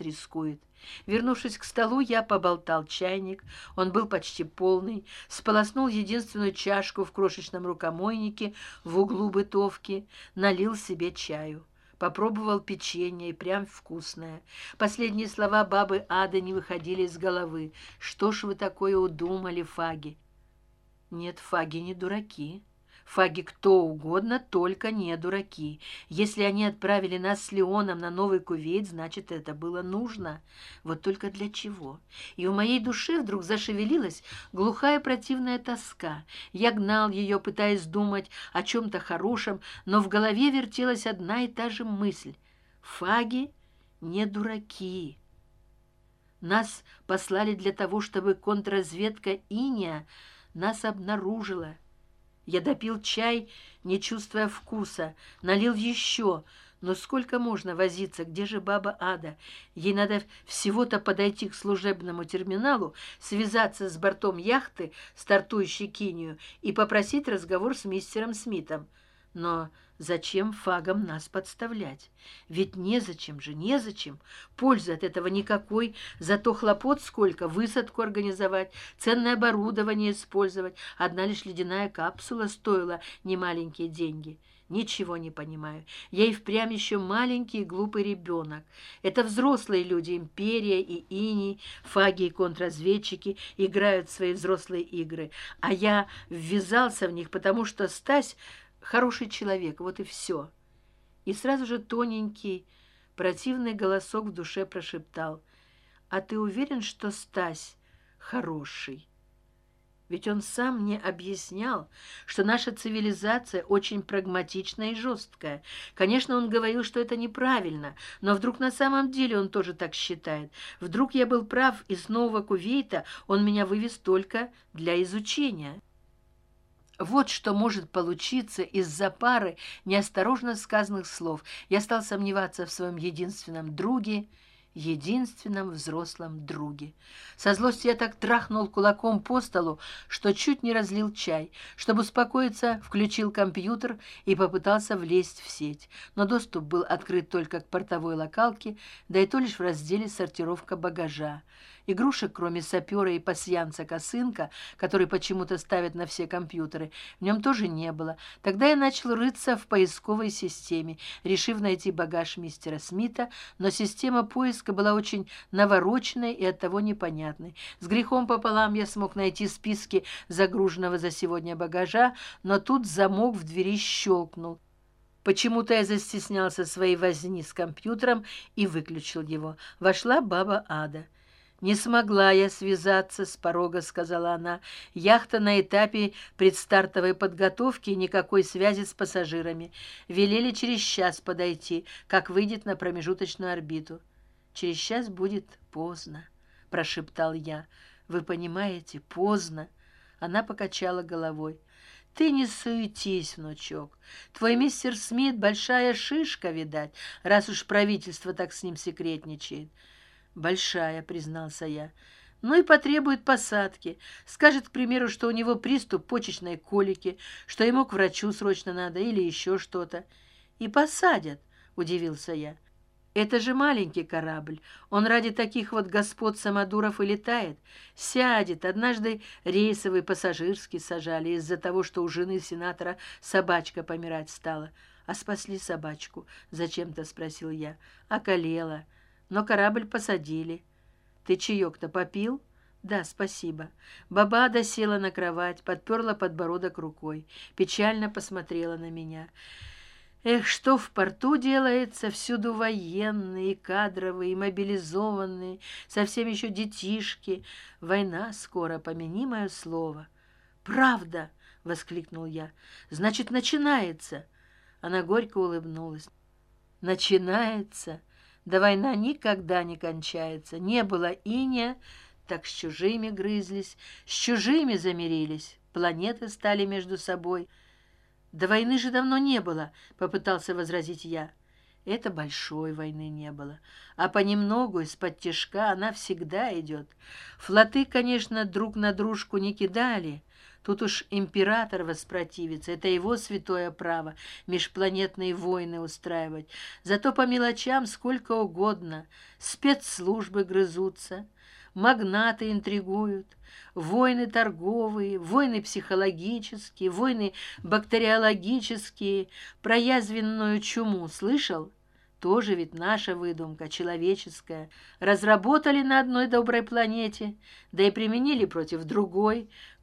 рискует. Вернувшись к столу я поболтал чайник. Он был почти полный. Сполоснул единственную чашку в крошечном рукомойнике в углу бытовки. Налил себе чаю. Попробовал печенье и прям вкусное. Последние слова бабы ады не выходили из головы. Что ж вы такое удумали фаги? Нет фаги не дураки фаги кто угодно только не дураки. Если они отправили нас с леоном на новый кувейт значит это было нужно. Вот только для чего? И у моей души вдруг зашевелилась глухая противная тоска. Я гнал ее пытаясь думать о чем то хорошем но в голове вертелась одна и та же мысль. Фаги не дураки. Нас послали для того чтобы контрразведка иния нас обнаружила я допил чай не чувствуя вкуса налил еще но сколько можно возиться? Где же баба ада? Ей надо всего то подойти к служебному терминалу связаться с бортом яхты стартующей кинию и попросить разговор с мистером смитом. Но зачем фагам нас подставлять? Ведь незачем же незачем. Пользы от этого никакой. Зато хлопот сколько высадку организовать ценное оборудование использовать. Одна лишь ледяная капсула стоила немаленькие деньги. Ничего не понимаю. Я и впрямь еще маленький глупый ребенок. Это взрослые люди империя и иней. Фаги и контрразведчики играют свои взрослые игры. А я ввязался в них потому что стась хороший человек вот и все и сразу же тоненький противный голосок в душе прошептал. А ты уверен что стась хороший? Ведь он сам мне объяснял что наша цивилизация очень прагматичная и жесткая. Конечно он говорил что это неправильно но вдруг на самом деле он тоже так считает. Вдруг я был прав и снова кувейта он меня вывез только для изучения вот что может получиться из за пары неосторожно сказанных слов. Я стал сомневаться в своем единственном друге единственном взрослом друге. Со злости я так трахнул кулаком по столу что чуть не разлил чай. Чтобы успокоиться включил компьютер и попытался влезть в сеть. Но доступ был открыт только к портовой локалке да и то лишь в разделе сортировка багажа игрушек кроме сапера и пасьянца косынка который почему то ставят на все компьютеры в нем тоже не было. Тогда я начал рыться в поисковой системе решив найти багаж мистера смита но система поиска была очень навороченной и оттого непонятной. С грехом пополам я смог найти списки загруженного за сегодня багажа но тут замок в двери щелкнул. Почему то я застеснялся своей возни с компьютером и выключил его. Вошла баба ада. Не смогла я связаться с порога сказала она. Яхта на этапе предстартовой подготовки и никакой связи с пассажирами. Велели через час подойти как выйдет на промежуточную орбиту через час будет поздно прошептал я. Вы понимаете поздно. Она покачала головой. Ты не суетись внучок. Твой мистер смит большая шишка видать раз уж правительство так с ним секретничает. Большая признался я. Ну и потребует посадки. Скажет к примеру что у него приступ почечной колики что ему к врачу срочно надо или еще что то и посадят удивился я это же маленький корабль. Он ради таких вот господ самодуров и летает сядет. Однажды рейсовый пассажирский сажали из за того что у жены сенатора собачка помирать стала. А спасли собачку зачем то спросил я. Околела. Но корабль посадили. Ты чаек то попил? Да спасибо бабада села на кровать подперла подбородок рукой печально посмотрела на меня эх что в порту делается всюду военные кадровые мобилизованные совсем еще детишки. Война скоро помяни мое слово. Правда воскликнул я значит начинается. Она горько улыбнулась. Начинается. Да война никогда не кончается. Не было иния так с чужими грызлись с чужими замирились. Планеты стали между собой до войны же давно не было попытался возразить я. Это большой войны не было а понемногу из под она всегда идет. Флоты конечно друг на дружку не кидали Тут уж император воспротивится, это его святое право межпланетные войны устраивать. Зато по мелочам сколько угодно. Спецслужбы грызутся, магнаты интригуют, войны торговые, войны психологические, войны бактериологические, про язвенную чуму слышал? Тоже ведь наша выдумка, человеческая. Разработали на одной доброй планете, да и применили против другой,